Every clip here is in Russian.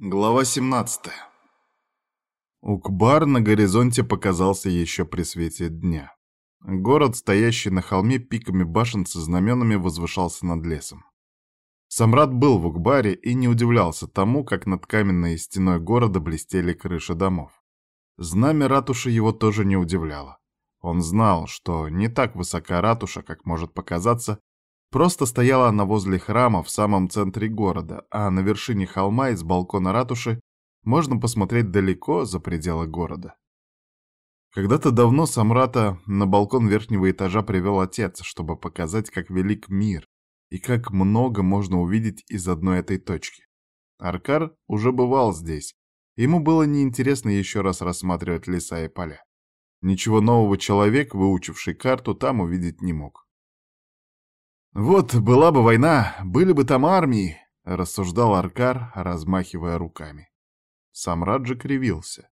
Глава 17. Укбар на горизонте показался еще при свете дня. Город, стоящий на холме пиками башен со знаменами, возвышался над лесом. Самрад был в Укбаре и не удивлялся тому, как над каменной стеной города блестели крыши домов. Знамя ратуши его тоже не удивляло. Он знал, что не так высока ратуша, как может показаться, Просто стояла она возле храма в самом центре города, а на вершине холма из балкона ратуши можно посмотреть далеко за пределы города. Когда-то давно Самрата на балкон верхнего этажа привел отец, чтобы показать, как велик мир и как много можно увидеть из одной этой точки. Аркар уже бывал здесь. Ему было неинтересно еще раз рассматривать леса и поля. Ничего нового человек, выучивший карту, там увидеть не мог. «Вот была бы война, были бы там армии», — рассуждал Аркар, размахивая руками. Сам Раджа кривился.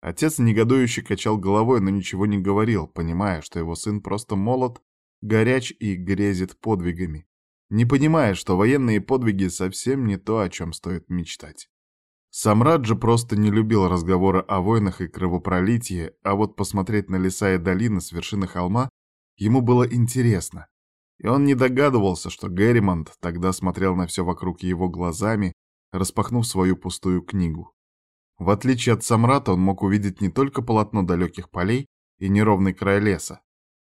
Отец негодующе качал головой, но ничего не говорил, понимая, что его сын просто молод, горяч и грезит подвигами, не понимая, что военные подвиги совсем не то, о чем стоит мечтать. Сам Раджа просто не любил разговоры о войнах и кровопролитии, а вот посмотреть на леса и долины с вершины холма ему было интересно, и он не догадывался, что Герримонт тогда смотрел на все вокруг его глазами, распахнув свою пустую книгу. В отличие от Самрата, он мог увидеть не только полотно далеких полей и неровный край леса.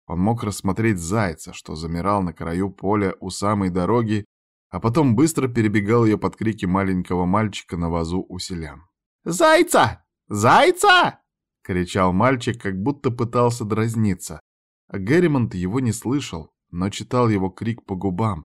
Он мог рассмотреть зайца, что замирал на краю поля у самой дороги, а потом быстро перебегал ее под крики маленького мальчика на вазу у селян. «Зайца! Зайца!» — кричал мальчик, как будто пытался дразниться. А Герримонт его не слышал, но читал его крик по губам,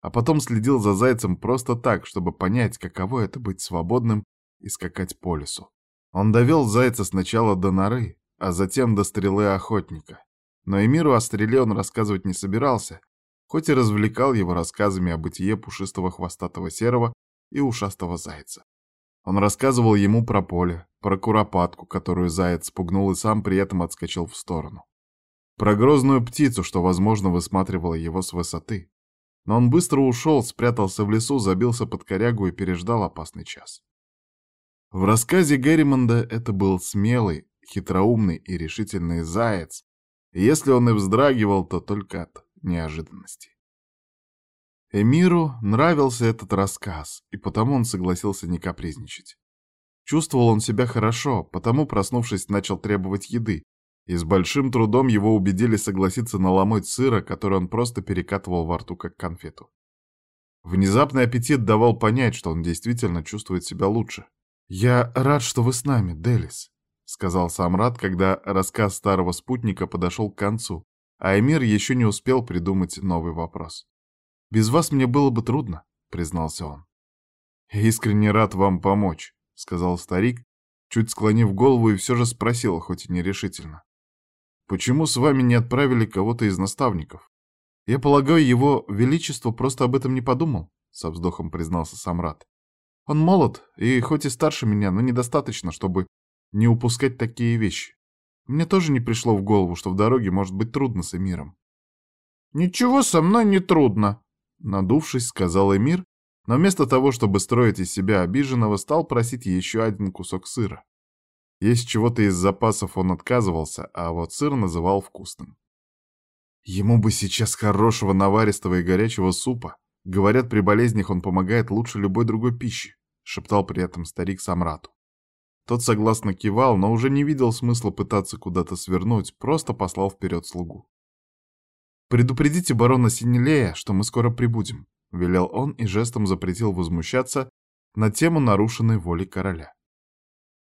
а потом следил за зайцем просто так, чтобы понять, каково это быть свободным и скакать по лесу. Он довел зайца сначала до норы, а затем до стрелы охотника. Но Эмиру о стреле он рассказывать не собирался, хоть и развлекал его рассказами о бытие пушистого хвостатого серого и ушастого зайца. Он рассказывал ему про поле, про куропатку, которую заяц спугнул и сам при этом отскочил в сторону. Про грозную птицу, что, возможно, высматривала его с высоты. Но он быстро ушел, спрятался в лесу, забился под корягу и переждал опасный час. В рассказе Герримонда это был смелый, хитроумный и решительный заяц, и если он и вздрагивал, то только от неожиданности. Эмиру нравился этот рассказ, и потому он согласился не капризничать. Чувствовал он себя хорошо, потому, проснувшись, начал требовать еды, и с большим трудом его убедили согласиться на ломоть сыра, который он просто перекатывал во рту как конфету. Внезапный аппетит давал понять, что он действительно чувствует себя лучше. «Я рад, что вы с нами, Делис», — сказал сам Рад, когда рассказ старого спутника подошел к концу, а Эмир еще не успел придумать новый вопрос. «Без вас мне было бы трудно», — признался он. «Искренне рад вам помочь», — сказал старик, чуть склонив голову и все же спросил, хоть и нерешительно. Почему с вами не отправили кого-то из наставников? Я полагаю, его величество просто об этом не подумал, со вздохом признался Самрат. Он молод, и хоть и старше меня, но недостаточно, чтобы не упускать такие вещи. Мне тоже не пришло в голову, что в дороге может быть трудно с Эмиром. «Ничего со мной не трудно», — надувшись, сказал Эмир, но вместо того, чтобы строить из себя обиженного, стал просить еще один кусок сыра. Есть чего-то из запасов он отказывался, а вот сыр называл вкусным. Ему бы сейчас хорошего наваристого и горячего супа. Говорят, при болезнях он помогает лучше любой другой пищи, шептал при этом старик Самрату. Тот согласно кивал, но уже не видел смысла пытаться куда-то свернуть, просто послал вперед слугу. «Предупредите барона Синелея, что мы скоро прибудем», — велел он и жестом запретил возмущаться на тему нарушенной воли короля.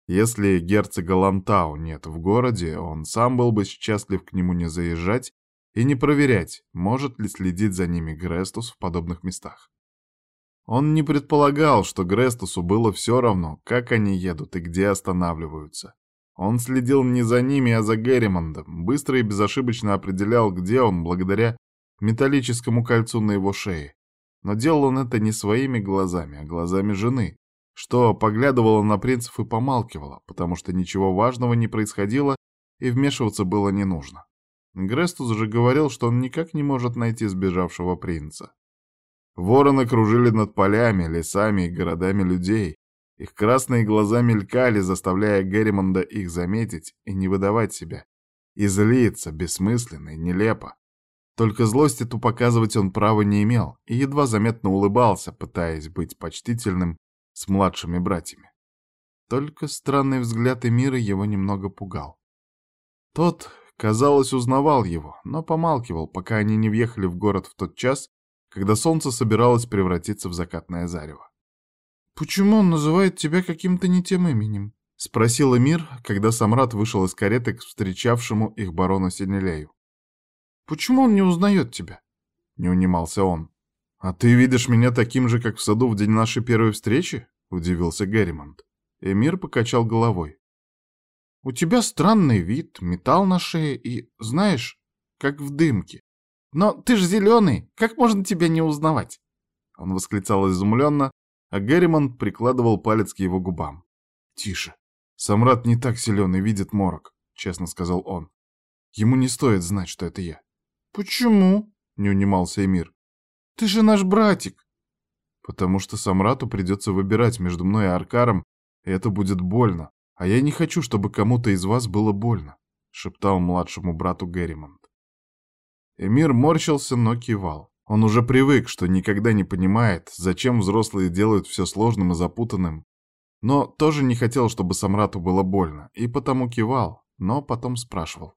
Если герцога Лантау нет в городе, он сам был бы счастлив к нему не заезжать и не проверять, может ли следить за ними Грестус в подобных местах. Он не предполагал, что Грестусу было все равно, как они едут и где останавливаются. Он следил не за ними, а за Герримондом, быстро и безошибочно определял, где он, благодаря металлическому кольцу на его шее. Но делал он это не своими глазами, а глазами жены, что поглядывала на принцев и помалкивала, потому что ничего важного не происходило и вмешиваться было не нужно. Грестус же говорил, что он никак не может найти сбежавшего принца. Вороны кружили над полями, лесами и городами людей, Их красные глаза мелькали, заставляя Герримонда их заметить и не выдавать себя. И злиться бессмысленно и нелепо. Только злость эту показывать он права не имел и едва заметно улыбался, пытаясь быть почтительным с младшими братьями. Только странный взгляд Эмира его немного пугал. Тот, казалось, узнавал его, но помалкивал, пока они не въехали в город в тот час, когда солнце собиралось превратиться в закатное зарево. «Почему он называет тебя каким-то не тем именем?» — спросил Эмир, когда Самрат вышел из кареты к встречавшему их барону Синелею. «Почему он не узнает тебя?» — не унимался он. «А ты видишь меня таким же, как в саду в день нашей первой встречи?» — удивился Герримонт. Эмир покачал головой. «У тебя странный вид, металл на шее и, знаешь, как в дымке. Но ты же зеленый, как можно тебя не узнавать?» Он восклицал изумленно, а Герримонт прикладывал палец к его губам. «Тише. Самрат не так силен и видит морок», — честно сказал он. «Ему не стоит знать, что это я». «Почему?» — не унимался Эмир. «Ты же наш братик». «Потому что Самрату придется выбирать между мной и Аркаром и это будет больно, а я не хочу, чтобы кому-то из вас было больно», — шептал младшему брату Герримонт. Эмир морщился, но кивал. Он уже привык, что никогда не понимает, зачем взрослые делают все сложным и запутанным, но тоже не хотел, чтобы Самрату было больно, и потому кивал, но потом спрашивал.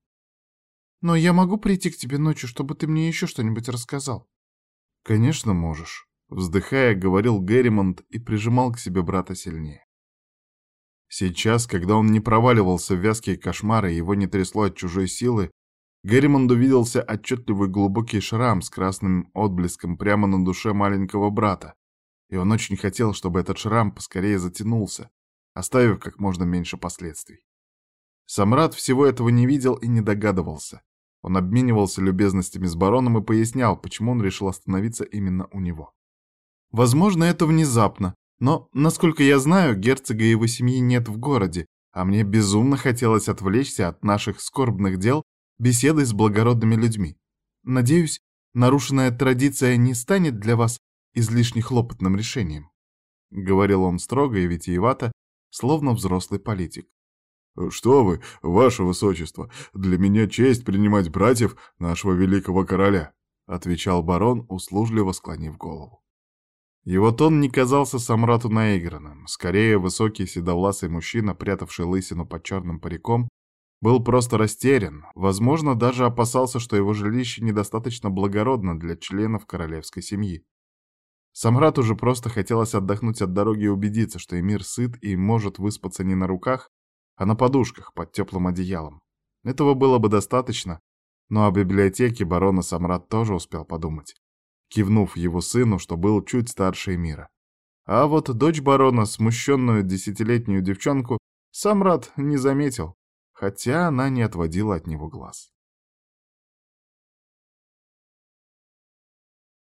«Но я могу прийти к тебе ночью, чтобы ты мне еще что-нибудь рассказал?» «Конечно можешь», — вздыхая, говорил Герримонт и прижимал к себе брата сильнее. Сейчас, когда он не проваливался в вязкие кошмары и его не трясло от чужой силы, Герримонду виделся отчетливый глубокий шрам с красным отблеском прямо на душе маленького брата, и он очень хотел, чтобы этот шрам поскорее затянулся, оставив как можно меньше последствий. Самрад всего этого не видел и не догадывался. Он обменивался любезностями с бароном и пояснял, почему он решил остановиться именно у него. Возможно, это внезапно, но, насколько я знаю, герцога и его семьи нет в городе, а мне безумно хотелось отвлечься от наших скорбных дел беседой с благородными людьми. Надеюсь, нарушенная традиция не станет для вас излишне хлопотным решением. Говорил он строго и витиевато, словно взрослый политик. «Что вы, ваше высочество, для меня честь принимать братьев нашего великого короля», отвечал барон, услужливо склонив голову. Его тон не казался Самрату наигранным. Скорее, высокий седовласый мужчина, прятавший лысину под черным париком, был просто растерян, возможно, даже опасался, что его жилище недостаточно благородно для членов королевской семьи. Самрату же просто хотелось отдохнуть от дороги и убедиться, что Эмир сыт и может выспаться не на руках, а на подушках под теплым одеялом. Этого было бы достаточно, но о библиотеке барона Самрат тоже успел подумать кивнув его сыну, что был чуть старше мира. А вот дочь барона, смущенную десятилетнюю девчонку, сам рад не заметил, хотя она не отводила от него глаз.